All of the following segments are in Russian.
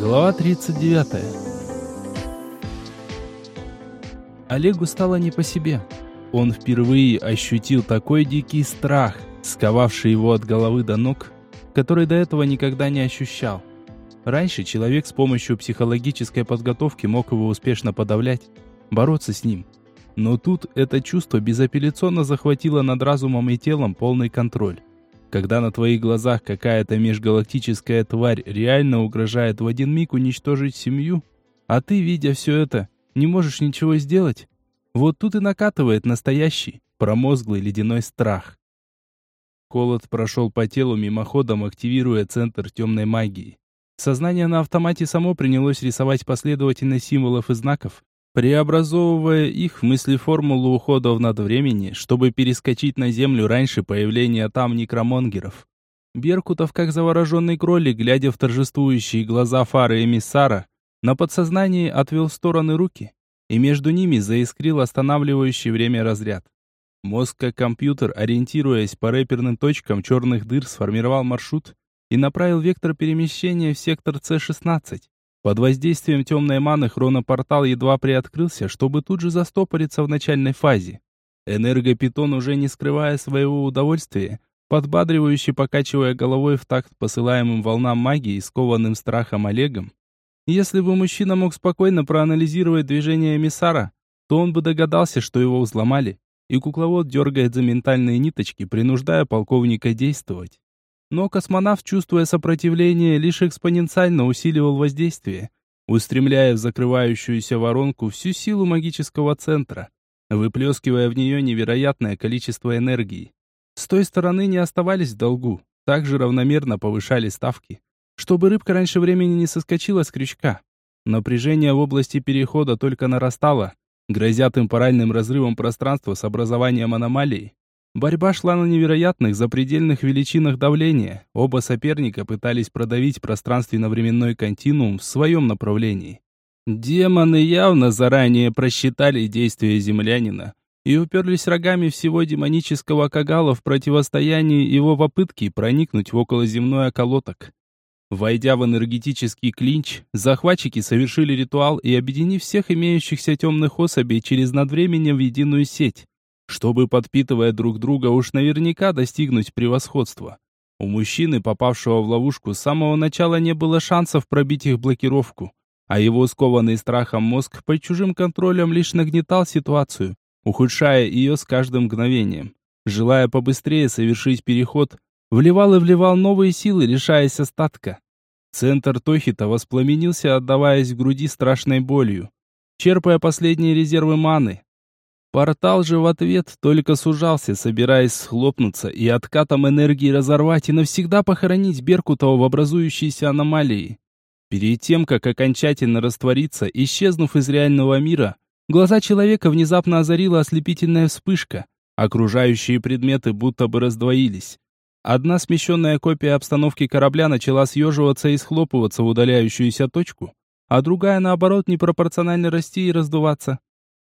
Глава 39. Олегу стало не по себе. Он впервые ощутил такой дикий страх, сковавший его от головы до ног, который до этого никогда не ощущал. Раньше человек с помощью психологической подготовки мог его успешно подавлять, бороться с ним. Но тут это чувство безапелляционно захватило над разумом и телом полный контроль. Когда на твоих глазах какая-то межгалактическая тварь реально угрожает в один миг уничтожить семью, а ты, видя все это, не можешь ничего сделать, вот тут и накатывает настоящий, промозглый ледяной страх. Холод прошел по телу мимоходом, активируя центр темной магии. Сознание на автомате само принялось рисовать последовательность символов и знаков, преобразовывая их в мысли-формулу ухода в надвремени, чтобы перескочить на Землю раньше появления там некромонгеров. Беркутов, как завороженный кролик, глядя в торжествующие глаза фары эмиссара, на подсознании отвел в стороны руки, и между ними заискрил останавливающий время разряд. Мозг, как компьютер, ориентируясь по рэперным точкам черных дыр, сформировал маршрут и направил вектор перемещения в сектор С-16. Под воздействием темной маны хронопортал едва приоткрылся, чтобы тут же застопориться в начальной фазе. Энергопитон, уже не скрывая своего удовольствия, подбадривающе покачивая головой в такт посылаемым волнам магии скованным страхом Олегом. Если бы мужчина мог спокойно проанализировать движение эмиссара, то он бы догадался, что его взломали, и кукловод дергает за ментальные ниточки, принуждая полковника действовать. Но космонавт, чувствуя сопротивление, лишь экспоненциально усиливал воздействие, устремляя в закрывающуюся воронку всю силу магического центра, выплескивая в нее невероятное количество энергии. С той стороны не оставались в долгу, также равномерно повышали ставки, чтобы рыбка раньше времени не соскочила с крючка. Напряжение в области перехода только нарастало, грозя темпоральным разрывом пространства с образованием аномалии, Борьба шла на невероятных запредельных величинах давления. Оба соперника пытались продавить пространственно-временной континуум в своем направлении. Демоны явно заранее просчитали действия землянина и уперлись рогами всего демонического кагала в противостоянии его попытки проникнуть в околоземной околоток. Войдя в энергетический клинч, захватчики совершили ритуал и объединив всех имеющихся темных особей через надвременем в единую сеть, чтобы, подпитывая друг друга, уж наверняка достигнуть превосходства. У мужчины, попавшего в ловушку, с самого начала не было шансов пробить их блокировку, а его скованный страхом мозг под чужим контролем лишь нагнетал ситуацию, ухудшая ее с каждым мгновением. Желая побыстрее совершить переход, вливал и вливал новые силы, лишаясь остатка. Центр Тохита воспламенился, отдаваясь в груди страшной болью. Черпая последние резервы маны, Портал же в ответ только сужался, собираясь схлопнуться и откатом энергии разорвать и навсегда похоронить Беркутова в образующейся аномалии. Перед тем, как окончательно раствориться, исчезнув из реального мира, глаза человека внезапно озарила ослепительная вспышка. Окружающие предметы будто бы раздвоились. Одна смещенная копия обстановки корабля начала съеживаться и схлопываться в удаляющуюся точку, а другая, наоборот, непропорционально расти и раздуваться.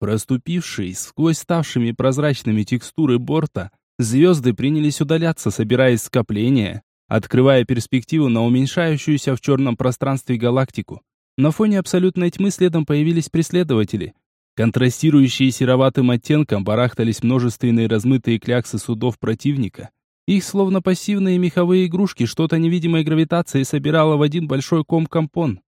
Проступившие сквозь ставшими прозрачными текстуры борта, звезды принялись удаляться, собираясь скопления, открывая перспективу на уменьшающуюся в черном пространстве галактику. На фоне абсолютной тьмы следом появились преследователи. Контрастирующие сероватым оттенком барахтались множественные размытые кляксы судов противника. Их, словно пассивные меховые игрушки, что-то невидимой гравитацией собирало в один большой ком-компон.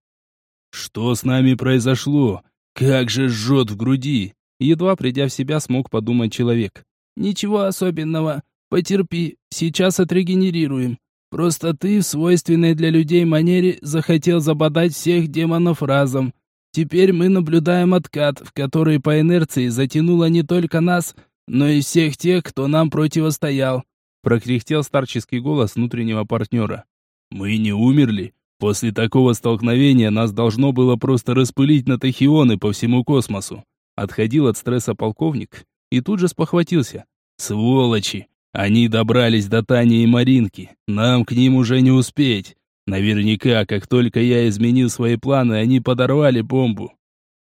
«Что с нами произошло?» Как же жжет в груди! Едва придя в себя, смог подумать человек. Ничего особенного. Потерпи, сейчас отрегенерируем. Просто ты в свойственной для людей манере захотел забодать всех демонов разом. Теперь мы наблюдаем откат, в который по инерции затянуло не только нас, но и всех тех, кто нам противостоял. Прокряхтел старческий голос внутреннего партнера. Мы не умерли. После такого столкновения нас должно было просто распылить на тахионы по всему космосу. Отходил от стресса полковник и тут же спохватился. Сволочи! Они добрались до Тани и Маринки. Нам к ним уже не успеть. Наверняка, как только я изменил свои планы, они подорвали бомбу.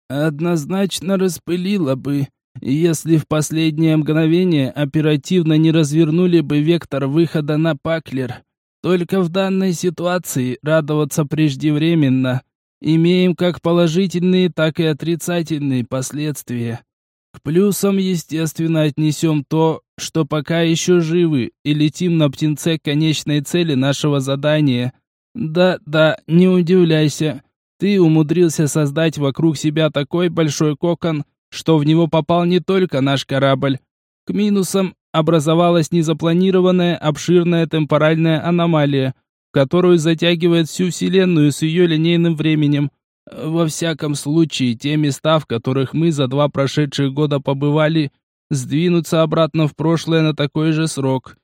Однозначно распылило бы, если в последнее мгновение оперативно не развернули бы вектор выхода на Паклер. Только в данной ситуации радоваться преждевременно. Имеем как положительные, так и отрицательные последствия. К плюсам, естественно, отнесем то, что пока еще живы и летим на птенце конечной цели нашего задания. Да-да, не удивляйся. Ты умудрился создать вокруг себя такой большой кокон, что в него попал не только наш корабль. К минусам образовалась незапланированная обширная темпоральная аномалия, которую затягивает всю Вселенную с ее линейным временем. Во всяком случае, те места, в которых мы за два прошедших года побывали, сдвинутся обратно в прошлое на такой же срок.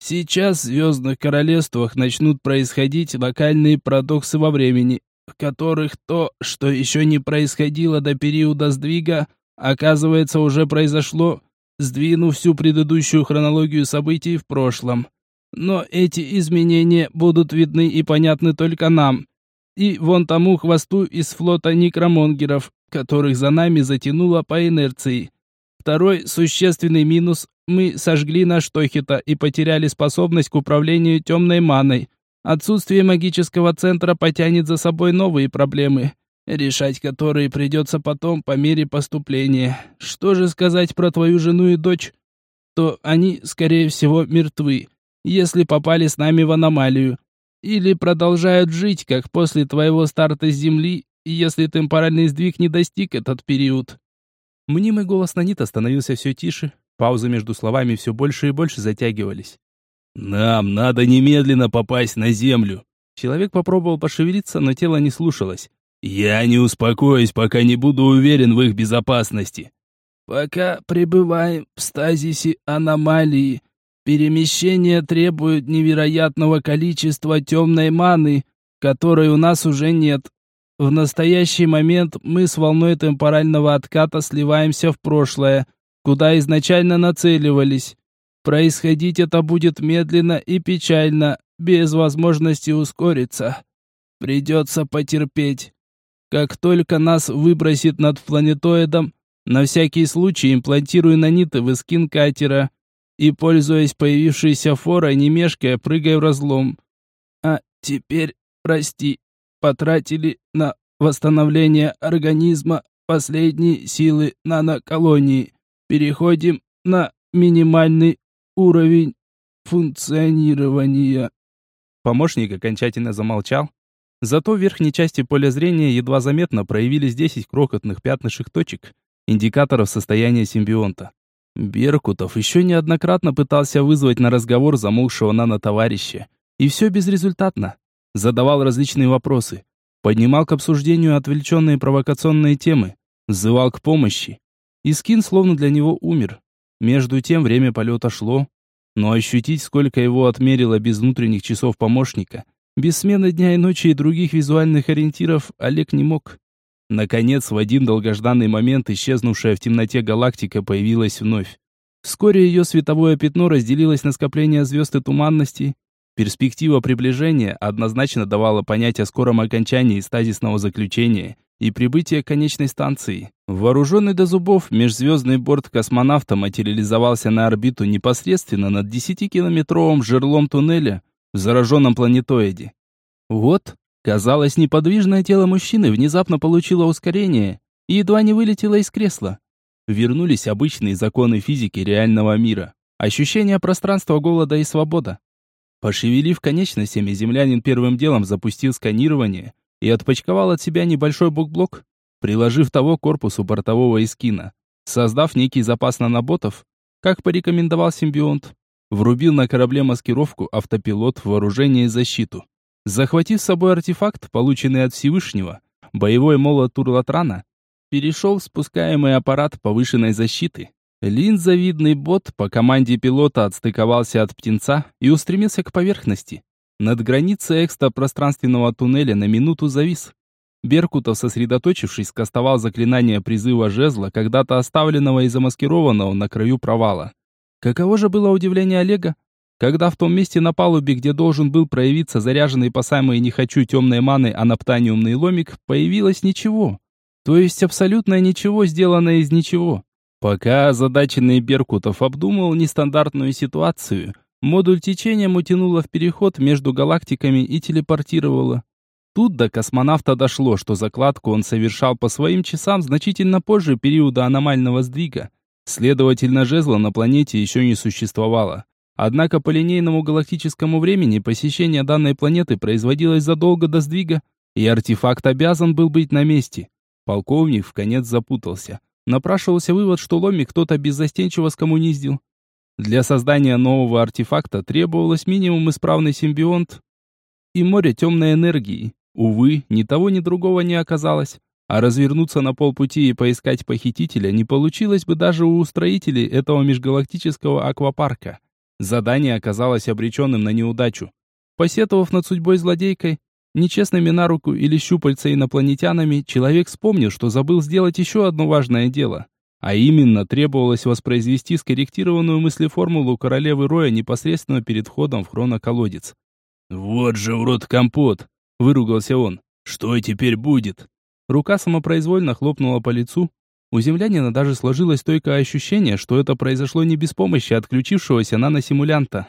Сейчас в Звездных Королевствах начнут происходить локальные парадоксы во времени, в которых то, что еще не происходило до периода сдвига, оказывается уже произошло, сдвинув всю предыдущую хронологию событий в прошлом. Но эти изменения будут видны и понятны только нам. И вон тому хвосту из флота некромонгеров, которых за нами затянуло по инерции. Второй существенный минус – мы сожгли наш Тохита и потеряли способность к управлению темной маной. Отсутствие магического центра потянет за собой новые проблемы, решать которые придется потом по мере поступления. Что же сказать про твою жену и дочь? То они, скорее всего, мертвы, если попали с нами в аномалию. Или продолжают жить, как после твоего старта с Земли, если темпоральный сдвиг не достиг этот период. Мнимый голос Нанита становился все тише, паузы между словами все больше и больше затягивались. «Нам надо немедленно попасть на землю!» Человек попробовал пошевелиться, но тело не слушалось. «Я не успокоюсь, пока не буду уверен в их безопасности». «Пока пребываем в стазисе аномалии, перемещение требует невероятного количества темной маны, которой у нас уже нет. В настоящий момент мы с волной темпорального отката сливаемся в прошлое, куда изначально нацеливались. Происходить это будет медленно и печально, без возможности ускориться. Придется потерпеть. Как только нас выбросит над планетоидом, на всякий случай имплантируй наниты в эскин катера и, пользуясь появившейся форой, не мешкая, прыгай в разлом. А теперь, прости, потратили на восстановление организма последние силы наноколонии. Переходим на минимальный уровень функционирования. Помощник окончательно замолчал. Зато в верхней части поля зрения едва заметно проявились 10 крохотных пятнышек точек, индикаторов состояния симбионта. Беркутов еще неоднократно пытался вызвать на разговор замолкшего нано-товарища. И все безрезультатно. Задавал различные вопросы. Поднимал к обсуждению отвлеченные провокационные темы. Взывал к помощи. И скин словно для него умер. Между тем время полета шло. Но ощутить, сколько его отмерило без внутренних часов помощника, без смены дня и ночи и других визуальных ориентиров, Олег не мог. Наконец, в один долгожданный момент исчезнувшая в темноте галактика появилась вновь. Вскоре ее световое пятно разделилось на скопление звезд и туманностей. Перспектива приближения однозначно давала понять о скором окончании стазисного заключения и прибытия конечной станции. Вооруженный до зубов, межзвездный борт космонавта материализовался на орбиту непосредственно над 10-километровым жерлом туннеля в зараженном планетоиде. Вот, Казалось, неподвижное тело мужчины внезапно получило ускорение и едва не вылетело из кресла. Вернулись обычные законы физики реального мира. Ощущение пространства, голода и свобода. Пошевелив конечностями, землянин первым делом запустил сканирование и отпочковал от себя небольшой букблок, приложив того к корпусу бортового эскина. Создав некий запас наноботов, как порекомендовал симбионт, врубил на корабле маскировку, автопилот, вооружение и защиту. Захватив с собой артефакт, полученный от Всевышнего, боевой молот Турлатрана, перешел в спускаемый аппарат повышенной защиты. Линзовидный бот по команде пилота отстыковался от птенца и устремился к поверхности. Над границей экстрапространственного туннеля на минуту завис. Беркутов, сосредоточившись, кастовал заклинание призыва жезла, когда-то оставленного и замаскированного на краю провала. Каково же было удивление Олега, когда в том месте на палубе, где должен был проявиться заряженный по самой не хочу темной маны анаптаниумный ломик, появилось ничего. То есть абсолютно ничего, сделанное из ничего. Пока озадаченный Беркутов обдумал нестандартную ситуацию, Модуль течением утянуло в переход между галактиками и телепортировало. Тут до космонавта дошло, что закладку он совершал по своим часам значительно позже периода аномального сдвига. Следовательно, жезла на планете еще не существовало. Однако по линейному галактическому времени посещение данной планеты производилось задолго до сдвига, и артефакт обязан был быть на месте. Полковник в конец запутался. Напрашивался вывод, что Ломи кто-то беззастенчиво скоммуниздил. Для создания нового артефакта требовалось минимум исправный симбионт и море темной энергии. Увы, ни того, ни другого не оказалось. А развернуться на полпути и поискать похитителя не получилось бы даже у строителей этого межгалактического аквапарка. Задание оказалось обреченным на неудачу. Посетовав над судьбой злодейкой, нечестными на руку или щупальца инопланетянами, человек вспомнил, что забыл сделать еще одно важное дело. А именно, требовалось воспроизвести скорректированную мыслеформулу королевы Роя непосредственно перед входом в хроноколодец. «Вот же урод компот!» — выругался он. «Что теперь будет?» Рука самопроизвольно хлопнула по лицу. У землянина даже сложилось стойкое ощущение, что это произошло не без помощи отключившегося наносимулянта.